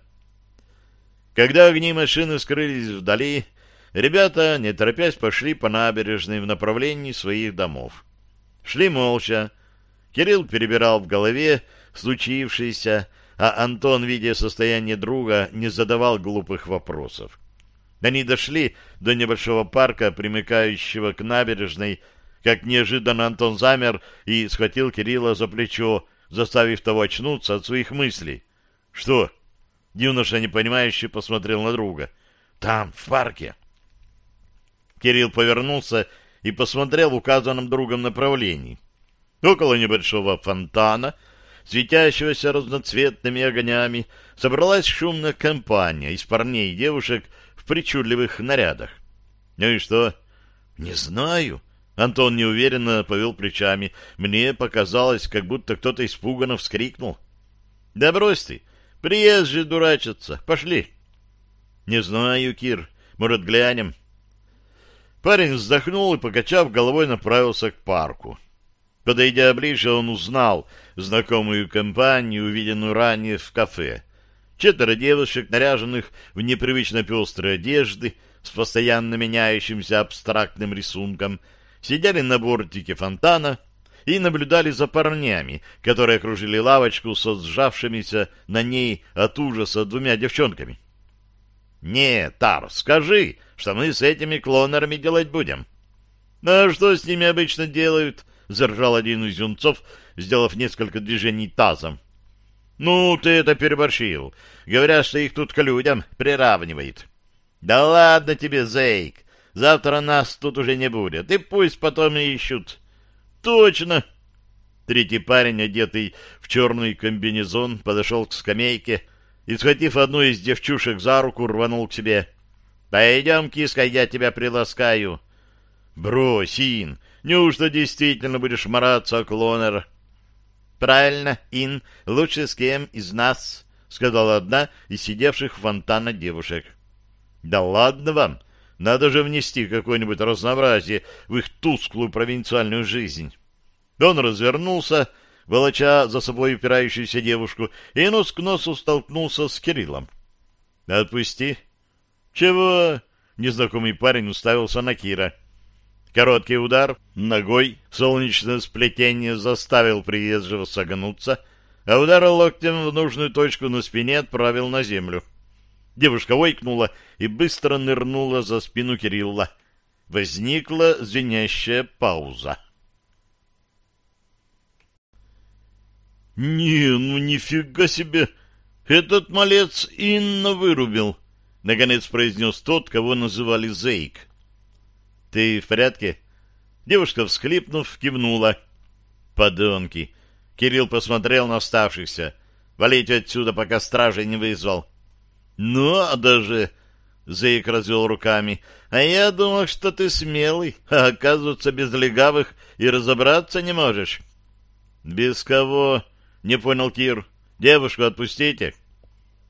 S1: Когда огни машины скрылись вдали, ребята, не торопясь, пошли по набережной в направлении своих домов. Шли молча. Кирилл перебирал в голове случившееся, а Антон, видя состояние друга, не задавал глупых вопросов. Они дошли до небольшого парка, примыкающего к набережной, как неожиданно Антон замер и схватил Кирилла за плечо, заставив того очнуться от своих мыслей. — Что? — юноша непонимающе посмотрел на друга. — Там, в парке. Кирилл повернулся и посмотрел в указанном другом направлении. Около небольшого фонтана — светящегося разноцветными огнями, собралась шумная компания из парней и девушек в причудливых нарядах. Ну и что? Не знаю. Антон неуверенно повел плечами. Мне показалось, как будто кто-то испуганно вскрикнул. Да брось ты, приезжие дурачатся. Пошли. Не знаю, Кир, может, глянем. Парень вздохнул и, покачав головой, направился к парку. Подойдя ближе, он узнал знакомую компанию, увиденную ранее в кафе. Четверо девушек, наряженных в непривычно пестрые одежды, с постоянно меняющимся абстрактным рисунком, сидели на бортике фонтана и наблюдали за парнями, которые окружили лавочку со сжавшимися на ней от ужаса двумя девчонками. — Не, Тар, скажи, что мы с этими клонерами делать будем. — А что с ними обычно делают? — заржал один из юнцов, сделав несколько движений тазом. — Ну, ты это переборщил. Говорят, что их тут к людям приравнивает. — Да ладно тебе, Зейк. Завтра нас тут уже не будет, и пусть потом ищут. — Точно! Третий парень, одетый в черный комбинезон, подошел к скамейке и, схватив одну из девчушек за руку, рванул к себе. — Пойдем, киска, я тебя приласкаю. — Брось, Ин, неужто действительно будешь мараться, клонер? — Правильно, Ин, лучше с кем из нас, — сказала одна из сидевших в фонтана девушек. — Да ладно вам! — надо же внести какое-нибудь разнообразие в их тусклую провинциальную жизнь. Он развернулся, волоча за собой упирающуюся девушку, и нос к носу столкнулся с Кириллом. «Отпусти». «Чего?» — незнакомый парень уставился на Кира. Короткий удар ногой солнечное сплетение заставил приезжего согнуться, а удар локтем в нужную точку на спине отправил на землю. Девушка ойкнула и быстро нырнула за спину Кирилла. Возникла звенящая пауза. «Не, ну нифига себе! Этот малец Инна вырубил!» — наконец произнес тот, кого называли Зейк. «Ты в порядке?» Девушка, всхлипнув, кивнула. «Подонки!» Кирилл посмотрел на оставшихся. «Валить отсюда, пока стражей не вызвал. «Ну, а даже...» — Зейк развел руками. «А я думал, что ты смелый, а оказывается, без легавых и разобраться не можешь». «Без кого?» — не понял Кир. «Девушку отпустите».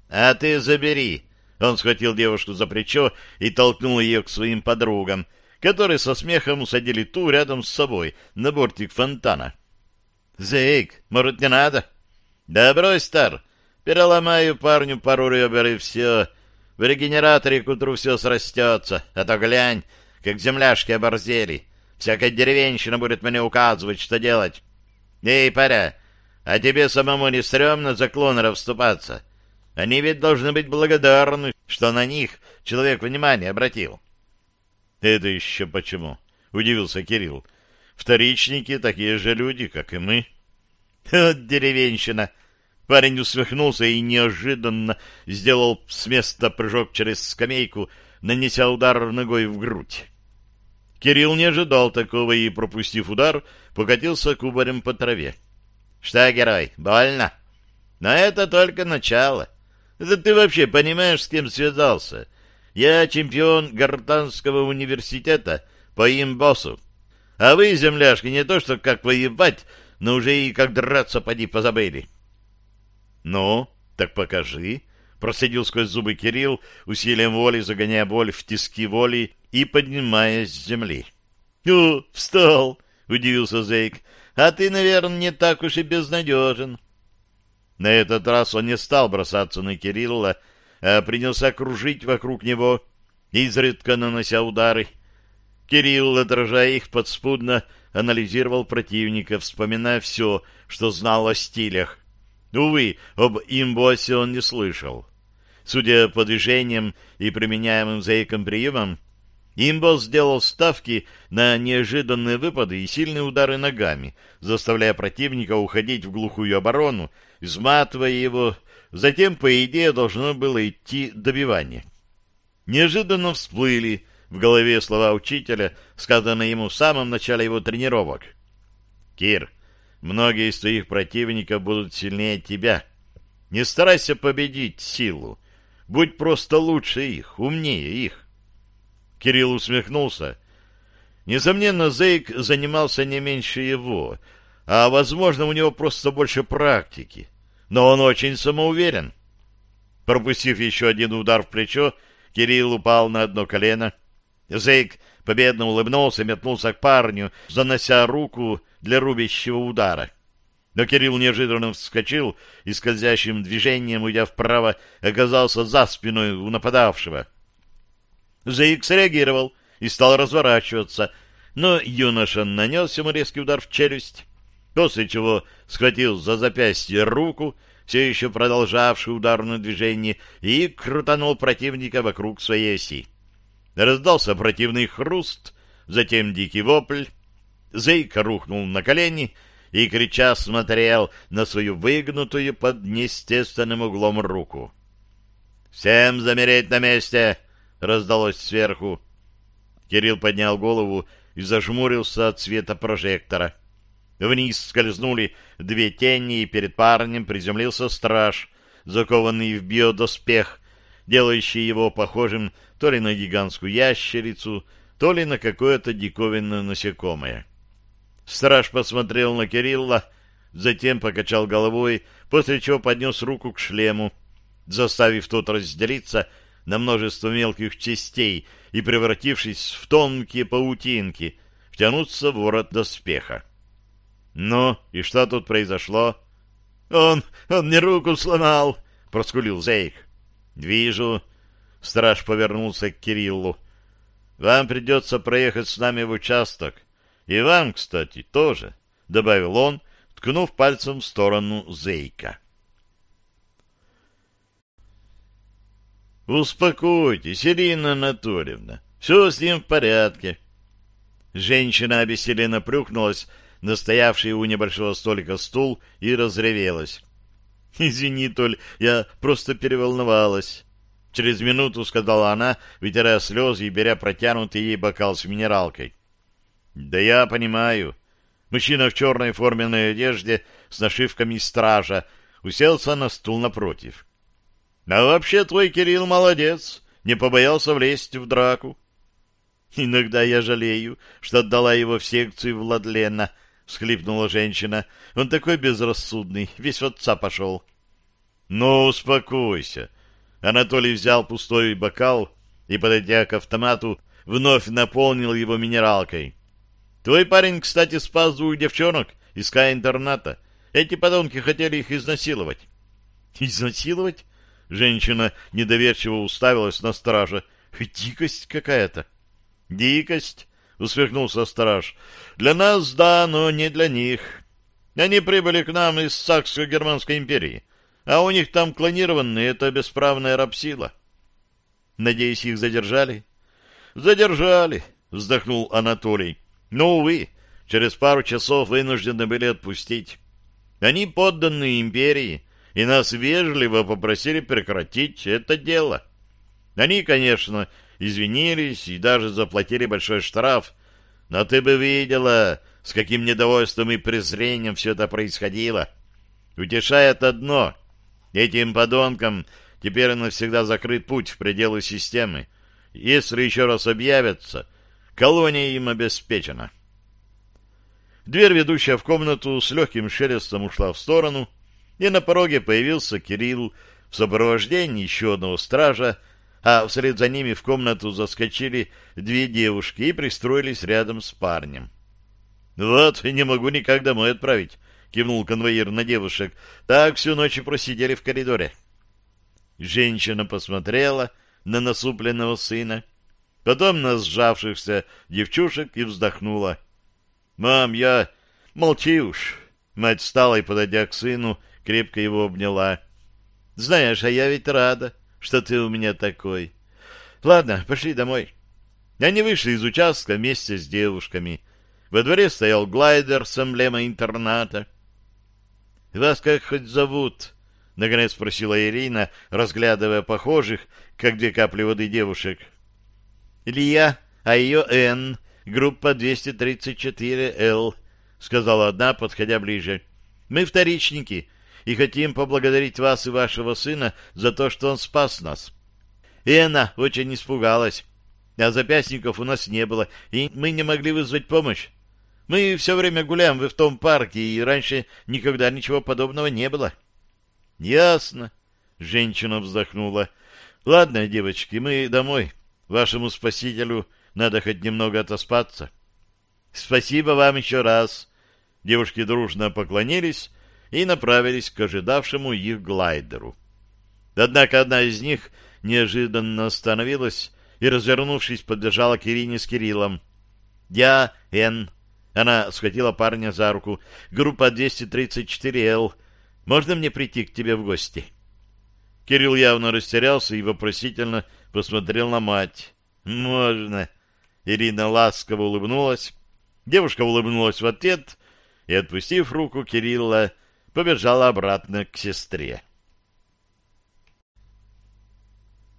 S1: «А ты забери». Он схватил девушку за плечо и толкнул ее к своим подругам, которые со смехом усадили ту рядом с собой на бортик фонтана. «Зейк, может, не надо?» «Да брось, Стар, Переломаю парню пару ребер и все. В регенераторе к утру все срастется. А то глянь, как земляшки оборзели. Всякая деревенщина будет мне указывать, что делать. Эй, паря, а тебе самому не стрёмно за клонеров вступаться? Они ведь должны быть благодарны, что на них человек внимание обратил. — Это еще почему? — удивился Кирилл. — Вторичники такие же люди, как и мы. — Вот деревенщина! Парень усмехнулся и неожиданно сделал с места прыжок через скамейку, нанеся удар ногой в грудь. Кирилл не ожидал такого и, пропустив удар, покатился кубарем по траве. — Что, герой, больно? — Но это только начало. Это ты вообще понимаешь, с кем связался? Я чемпион Гартанского университета по имбоссу. А вы, земляшки, не то что как воевать, но уже и как драться поди позабыли. — «Ну, так покажи», — процедил сквозь зубы Кирилл, усилием воли загоняя боль в тиски воли и поднимаясь с земли. «О, встал!» — удивился Зейк. «А ты, наверное, не так уж и безнадежен». На этот раз он не стал бросаться на Кирилла, а принялся кружить вокруг него, изредка нанося удары. Кирилл, отражая их подспудно, анализировал противника, вспоминая все, что знал о стилях, Увы, об имбосе он не слышал. Судя по движениям и применяемым заикам приемам, имбос сделал ставки на неожиданные выпады и сильные удары ногами, заставляя противника уходить в глухую оборону, изматывая его, затем, по идее, должно было идти добивание. Неожиданно всплыли в голове слова учителя, сказанные ему в самом начале его тренировок. «Кир, Многие из твоих противников будут сильнее тебя. Не старайся победить силу. Будь просто лучше их, умнее их. Кирилл усмехнулся. Несомненно, Зейк занимался не меньше его, а, возможно, у него просто больше практики. Но он очень самоуверен. Пропустив еще один удар в плечо, Кирилл упал на одно колено. Зейк победно улыбнулся и метнулся к парню, занося руку для рубящего удара. Но Кирилл неожиданно вскочил и скользящим движением, уйдя вправо, оказался за спиной у нападавшего. Заик среагировал и стал разворачиваться, но юноша нанес ему резкий удар в челюсть. после чего схватил за запястье руку, все еще продолжавший ударное движение, и крутанул противника вокруг своей оси. Раздался противный хруст, затем дикий вопль. Зейка рухнул на колени и, крича, смотрел на свою выгнутую под неестественным углом руку. «Всем замереть на месте!» — раздалось сверху. Кирилл поднял голову и зажмурился от света прожектора. Вниз скользнули две тени, и перед парнем приземлился страж, закованный в биодоспех, делающий его похожим то ли на гигантскую ящерицу, то ли на какое-то диковинное насекомое. Страж посмотрел на Кирилла, затем покачал головой, после чего поднес руку к шлему, заставив тот разделиться на множество мелких частей и, превратившись в тонкие паутинки, втянуться в ворот доспеха. «Ну, и что тут произошло?» «Он... он мне руку сломал!» — проскулил Зейх. «Вижу». Страж повернулся к Кириллу. «Вам придется проехать с нами в участок. И вам, кстати, тоже», — добавил он, ткнув пальцем в сторону Зейка. «Успокойтесь, Ирина Анатольевна, все с ним в порядке». Женщина обессиленно плюхнулась на стоявший у небольшого столика стул и разревелась. «Извини, Толь, я просто переволновалась». Через минуту сказала она, вытирая слезы и беря протянутый ей бокал с минералкой. «Да я понимаю». Мужчина в черной форменной одежде с нашивками стража уселся на стул напротив. А вообще твой Кирилл молодец, не побоялся влезть в драку. Иногда я жалею, что отдала его в секцию Владлена, — всхлипнула женщина. Он такой безрассудный, весь в отца пошел. Ну, успокойся. Анатолий взял пустой бокал и, подойдя к автомату, вновь наполнил его минералкой. Твой парень, кстати, спас двух девчонок из К-интерната. Эти подонки хотели их изнасиловать. Изнасиловать? Женщина недоверчиво уставилась на стража. «Дикость какая-то!» «Дикость!» — усмехнулся страж. «Для нас, да, но не для них. Они прибыли к нам из Сакско-Германской империи, а у них там клонированные — это бесправная рабсила». «Надеюсь, их задержали?» «Задержали», — вздохнул Анатолий. «Но, увы, через пару часов вынуждены были отпустить. Они подданные империи» и нас вежливо попросили прекратить это дело. Они, конечно, извинились и даже заплатили большой штраф, но ты бы видела, с каким недовольством и презрением все это происходило. Утешает одно — этим подонкам теперь навсегда закрыт путь в пределы системы. Если еще раз объявятся, колония им обеспечена. Дверь, ведущая в комнату, с легким шелестом ушла в сторону — и на пороге появился Кирилл в сопровождении еще одного стража, а вслед за ними в комнату заскочили две девушки и пристроились рядом с парнем. — Вот, не могу никак домой отправить, — кивнул конвоир на девушек. — Так всю ночь и просидели в коридоре. Женщина посмотрела на насупленного сына, потом на сжавшихся девчушек и вздохнула. — Мам, я... Молчи уж. Мать встала и, подойдя к сыну, крепко его обняла. «Знаешь, а я ведь рада, что ты у меня такой. Ладно, пошли домой». Они вышли из участка вместе с девушками. Во дворе стоял глайдер с эмблемой интерната. «Вас как хоть зовут?» — наконец спросила Ирина, разглядывая похожих, как две капли воды девушек. «Илья, а ее Н, группа 234Л», — сказала одна, подходя ближе. «Мы вторичники, и хотим поблагодарить вас и вашего сына за то, что он спас нас. И она очень испугалась. А запястников у нас не было, и мы не могли вызвать помощь. Мы все время гуляем в том парке, и раньше никогда ничего подобного не было. — Ясно. Женщина вздохнула. — Ладно, девочки, мы домой. Вашему спасителю надо хоть немного отоспаться. — Спасибо вам еще раз. Девушки дружно поклонились и направились к ожидавшему их глайдеру. Однако одна из них неожиданно остановилась и, развернувшись, подбежала к Ирине с Кириллом. «Я Н. Она схватила парня за руку. «Группа 234Л. Можно мне прийти к тебе в гости?» Кирилл явно растерялся и вопросительно посмотрел на мать. «Можно». Ирина ласково улыбнулась. Девушка улыбнулась в ответ и, отпустив руку Кирилла, побежала обратно к сестре.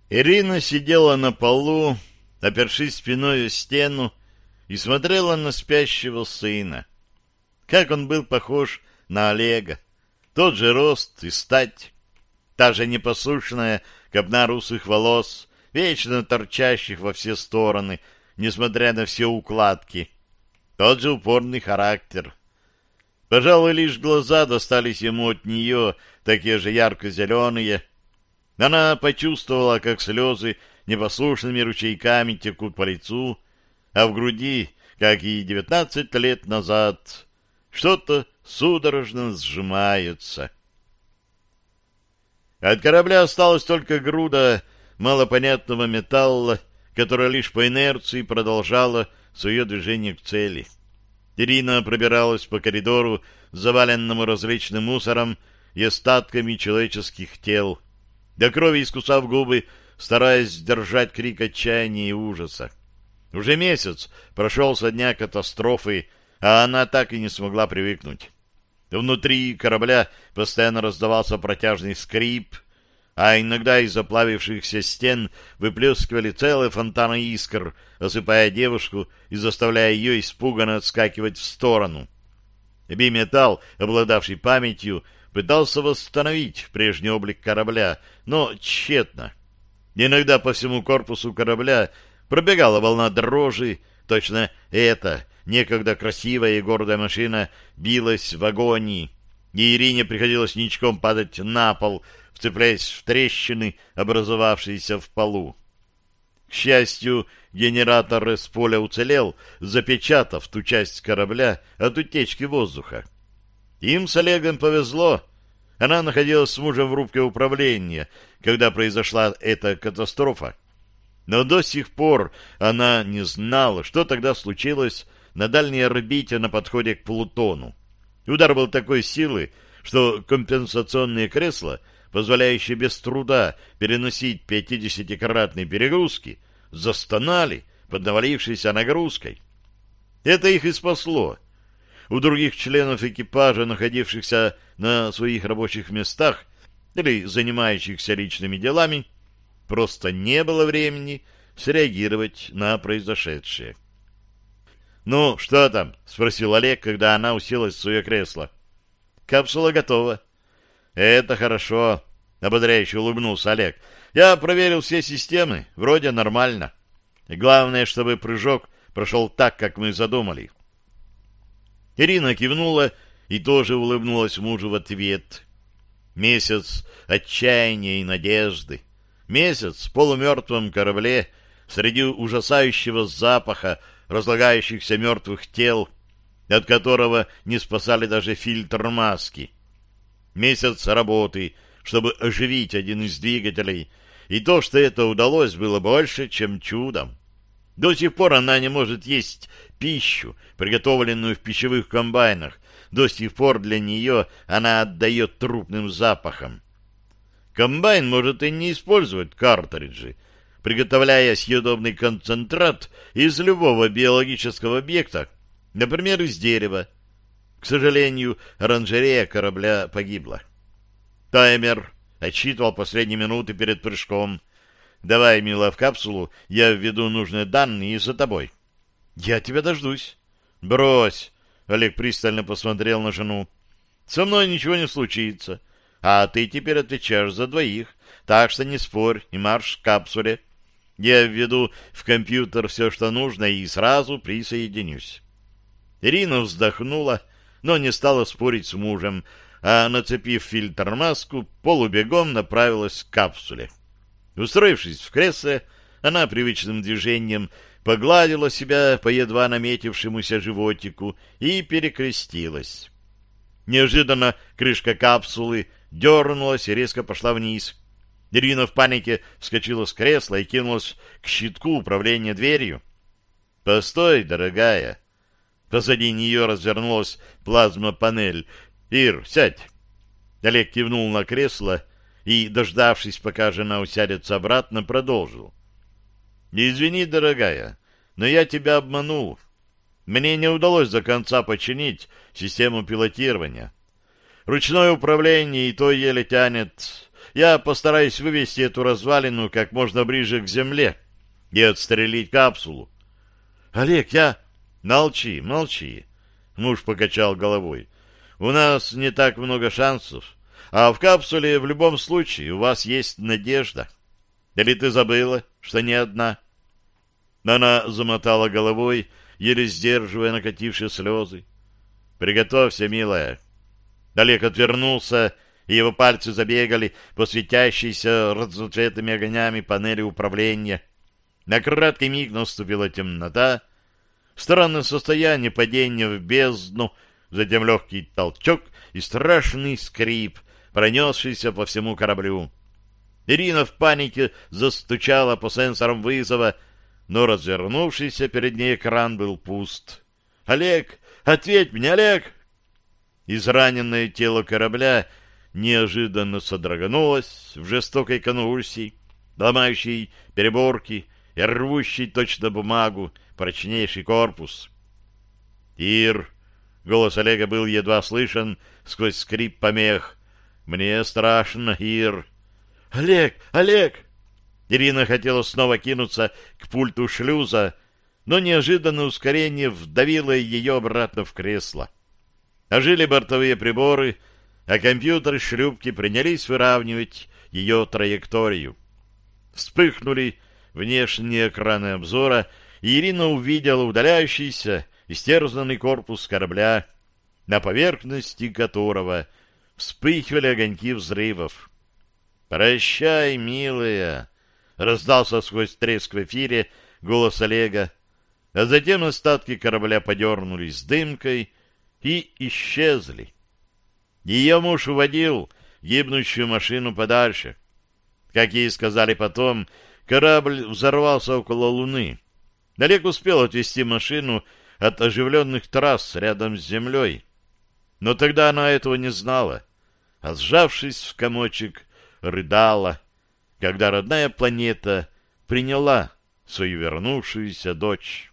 S1: Ирина сидела на полу, опершись спиной о стену, и смотрела на спящего сына. Как он был похож на Олега. Тот же рост и стать, та же непослушная копна русых волос, вечно торчащих во все стороны, несмотря на все укладки. Тот же упорный характер. Пожалуй, лишь глаза достались ему от нее, такие же ярко-зеленые, она почувствовала, как слезы непослушными ручейками текут по лицу, а в груди, как и девятнадцать лет назад, что-то судорожно сжимается. От корабля осталась только груда малопонятного металла, которая лишь по инерции продолжала свое движение к цели. Ирина пробиралась по коридору, заваленному различным мусором и остатками человеческих тел — до крови искусав губы, стараясь сдержать крик отчаяния и ужаса. Уже месяц прошел со дня катастрофы, а она так и не смогла привыкнуть. Внутри корабля постоянно раздавался протяжный скрип, а иногда из заплавившихся стен выплескивали целые фонтаны искр, осыпая девушку и заставляя ее испуганно отскакивать в сторону. Биметалл, обладавший памятью, пытался восстановить прежний облик корабля, но тщетно. Иногда по всему корпусу корабля пробегала волна дрожи, точно эта, некогда красивая и гордая машина, билась в агонии, и Ирине приходилось ничком падать на пол, вцепляясь в трещины, образовавшиеся в полу. К счастью, генератор из поля уцелел, запечатав ту часть корабля от утечки воздуха. Им с Олегом повезло. Она находилась с мужем в рубке управления, когда произошла эта катастрофа. Но до сих пор она не знала, что тогда случилось на дальней орбите на подходе к Плутону. Удар был такой силы, что компенсационные кресла, позволяющие без труда переносить 50-кратные перегрузки, застонали под навалившейся нагрузкой. Это их и спасло. У других членов экипажа, находившихся на своих рабочих местах или занимающихся личными делами, просто не было времени среагировать на произошедшее. «Ну, что там?» — спросил Олег, когда она уселась в свое кресло. «Капсула готова». «Это хорошо», — ободряюще улыбнулся Олег. «Я проверил все системы, вроде нормально. Главное, чтобы прыжок прошел так, как мы задумали». Ирина кивнула и тоже улыбнулась мужу в ответ. Месяц отчаяния и надежды. Месяц в полумертвом корабле среди ужасающего запаха разлагающихся мертвых тел, от которого не спасали даже фильтр маски. Месяц работы, чтобы оживить один из двигателей, и то, что это удалось, было больше, чем чудом. До сих пор она не может есть пищу, приготовленную в пищевых комбайнах. До сих пор для нее она отдает трупным запахом. Комбайн может и не использовать картриджи, приготовляя съедобный концентрат из любого биологического объекта, например, из дерева. К сожалению, оранжерея корабля погибла. Таймер отсчитывал последние минуты перед прыжком. Давай, мила, в капсулу, я введу нужные данные за тобой. Я тебя дождусь. Брось. Олег пристально посмотрел на жену. Со мной ничего не случится. А ты теперь отвечаешь за двоих. Так что не спорь и марш в капсуле. Я введу в компьютер все, что нужно, и сразу присоединюсь. Ирина вздохнула, но не стала спорить с мужем, а, нацепив фильтр-маску, полубегом направилась к капсуле. Устроившись в кресле, она привычным движением погладила себя по едва наметившемуся животику и перекрестилась. Неожиданно крышка капсулы дернулась и резко пошла вниз. Ирина в панике вскочила с кресла и кинулась к щитку управления дверью. — Постой, дорогая! Позади нее развернулась плазма-панель. «Ир, сядь!» Олег кивнул на кресло и, дождавшись, пока жена усядется обратно, продолжил. «Извини, дорогая, но я тебя обманул. Мне не удалось до конца починить систему пилотирования. Ручное управление и то еле тянет. Я постараюсь вывести эту развалину как можно ближе к земле и отстрелить капсулу. Олег, я... Молчи, молчи. Муж покачал головой. У нас не так много шансов. А в капсуле в любом случае у вас есть надежда. Или ты забыла, что не одна? Она замотала головой, еле сдерживая накатившие слезы. «Приготовься, милая». Олег отвернулся, и его пальцы забегали по светящейся разноцветными огнями панели управления. На краткий миг наступила темнота, странное состояние падения в бездну, затем легкий толчок и страшный скрип, пронесшийся по всему кораблю. Ирина в панике застучала по сенсорам вызова, но развернувшийся перед ней экран был пуст. «Олег! Ответь мне, Олег!» Израненное тело корабля неожиданно содрогнулось в жестокой конвульсии, ломающей переборки и рвущей точно бумагу прочнейший корпус. «Ир!» — голос Олега был едва слышен сквозь скрип помех. «Мне страшно, Ир!» «Олег! Олег!» Ирина хотела снова кинуться к пульту шлюза, но неожиданное ускорение вдавило ее обратно в кресло. Ожили бортовые приборы, а компьютеры шлюпки принялись выравнивать ее траекторию. Вспыхнули внешние экраны обзора, и Ирина увидела удаляющийся, истерзанный корпус корабля, на поверхности которого вспыхивали огоньки взрывов. «Прощай, милая!» раздался сквозь треск в эфире голос Олега, а затем остатки корабля подернулись дымкой и исчезли. Ее муж уводил гибнущую машину подальше. Как ей сказали потом, корабль взорвался около Луны. Олег успел отвести машину от оживленных трасс рядом с землей. Но тогда она этого не знала, а сжавшись в комочек, рыдала, когда родная планета приняла свою вернувшуюся дочь.